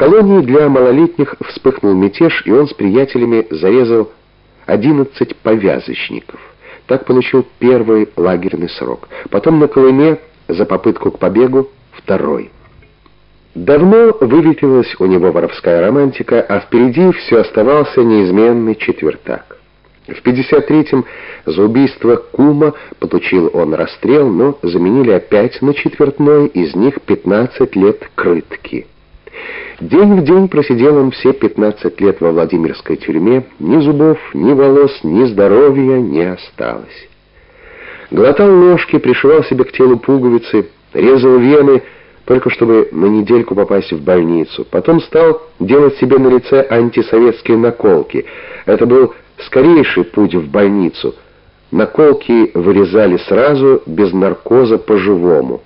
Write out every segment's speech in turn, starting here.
колонии для малолетних вспыхнул мятеж, и он с приятелями зарезал 11 повязочников. Так получил первый лагерный срок. Потом на Колыме за попытку к побегу второй. Давно выветрилась у него воровская романтика, а впереди все оставался неизменный четвертак. В 53-м за убийство Кума получил он расстрел, но заменили опять на четвертной, из них 15 лет крытки. День в день просидел он все 15 лет во Владимирской тюрьме, ни зубов, ни волос, ни здоровья не осталось. Глотал ложки, пришивал себе к телу пуговицы, резал вены, только чтобы на недельку попасть в больницу. Потом стал делать себе на лице антисоветские наколки. Это был скорейший путь в больницу. Наколки вырезали сразу, без наркоза по-живому.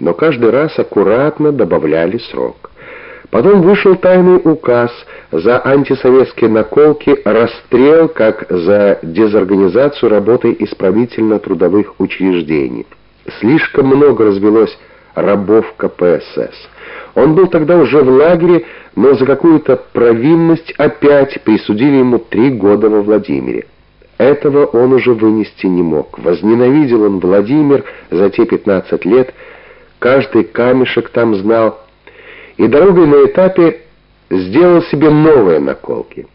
Но каждый раз аккуратно добавляли срок. Потом вышел тайный указ за антисоветские наколки, расстрел как за дезорганизацию работы исправительно-трудовых учреждений. Слишком много развелось рабов КПСС. Он был тогда уже в лагере, но за какую-то провинность опять присудили ему три года во Владимире. Этого он уже вынести не мог. Возненавидел он Владимир за те 15 лет, каждый камешек там знал, и дорогой на этапе сделал себе новые наколки.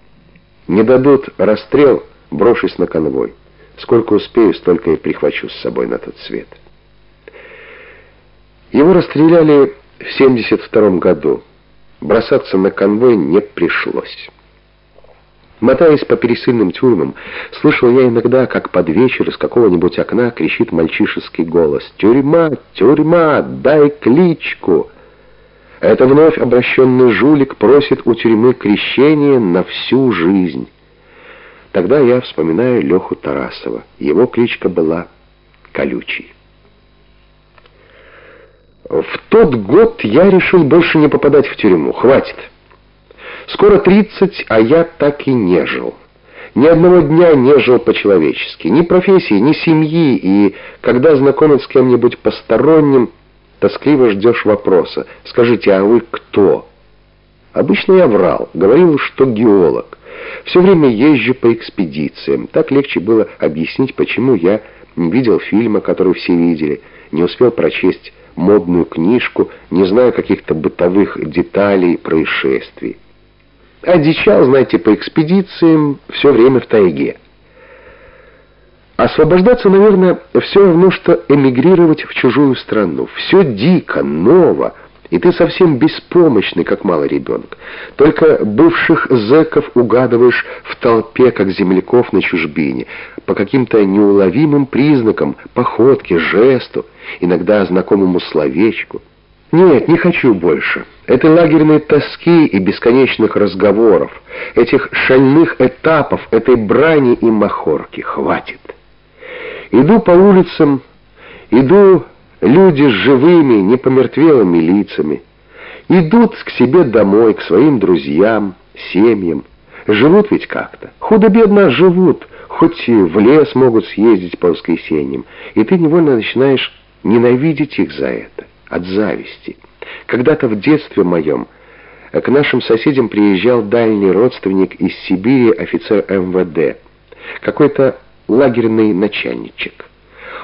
Не дадут расстрел, брошусь на конвой. Сколько успею, столько и прихвачу с собой на тот свет. Его расстреляли в 72 году. Бросаться на конвой не пришлось. Мотаясь по пересыльным тюрьмам, слышал я иногда, как под вечер из какого-нибудь окна кричит мальчишеский голос «Тюрьма! Тюрьма! Дай кличку!» Это вновь обращенный жулик просит у тюрьмы крещения на всю жизнь. Тогда я вспоминаю Леху Тарасова. Его кличка была Колючий. В тот год я решил больше не попадать в тюрьму. Хватит. Скоро 30, а я так и не жил. Ни одного дня не жил по-человечески. Ни профессии, ни семьи. И когда знакомят с кем-нибудь посторонним, тоскливо ждешь вопроса. «Скажите, а вы кто?» Обычно я врал, говорил, что геолог. Все время езжу по экспедициям. Так легче было объяснить, почему я не видел фильма, который все видели, не успел прочесть модную книжку, не знаю каких-то бытовых деталей, происшествий. Одичал, знаете, по экспедициям все время в тайге. Освобождаться, наверное, все равно, что эмигрировать в чужую страну. Все дико, ново, и ты совсем беспомощный, как малый ребенок. Только бывших зэков угадываешь в толпе, как земляков на чужбине, по каким-то неуловимым признакам, походке, жесту, иногда знакомому словечку. Нет, не хочу больше. Этой лагерной тоски и бесконечных разговоров, этих шальных этапов, этой брани и махорки хватит. Иду по улицам, иду люди с живыми, непомертвелыми лицами. Идут к себе домой, к своим друзьям, семьям. Живут ведь как-то. Худо-бедно живут, хоть и в лес могут съездить по воскресеньям. И ты невольно начинаешь ненавидеть их за это, от зависти. Когда-то в детстве моем к нашим соседям приезжал дальний родственник из Сибири, офицер МВД. Какой-то лагерный начальничек.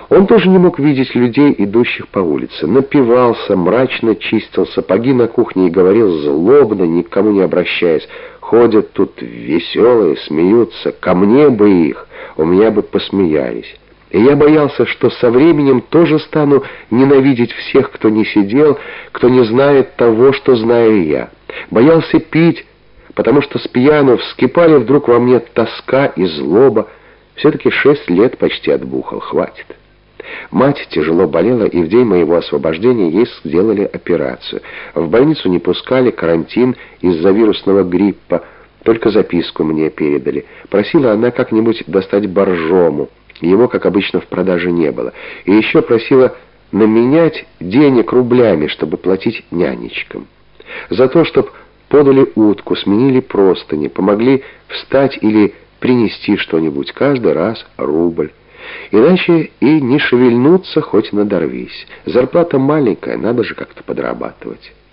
Он тоже не мог видеть людей, идущих по улице. Напивался, мрачно чистил сапоги на кухне и говорил злобно, никому не обращаясь. Ходят тут веселые, смеются, ко мне бы их, у меня бы посмеялись. И я боялся, что со временем тоже стану ненавидеть всех, кто не сидел, кто не знает того, что знаю я. Боялся пить, потому что с пьяну вскипали вдруг во мне тоска и злоба, все-таки шесть лет почти отбухал, хватит. Мать тяжело болела, и в день моего освобождения ей сделали операцию. В больницу не пускали, карантин из-за вирусного гриппа. Только записку мне передали. Просила она как-нибудь достать боржому. Его, как обычно, в продаже не было. И еще просила наменять денег рублями, чтобы платить нянечкам. За то, чтобы подали утку, сменили простыни, помогли встать или принести что-нибудь, каждый раз рубль. Иначе и не шевельнуться, хоть надорвись. Зарплата маленькая, надо же как-то подрабатывать.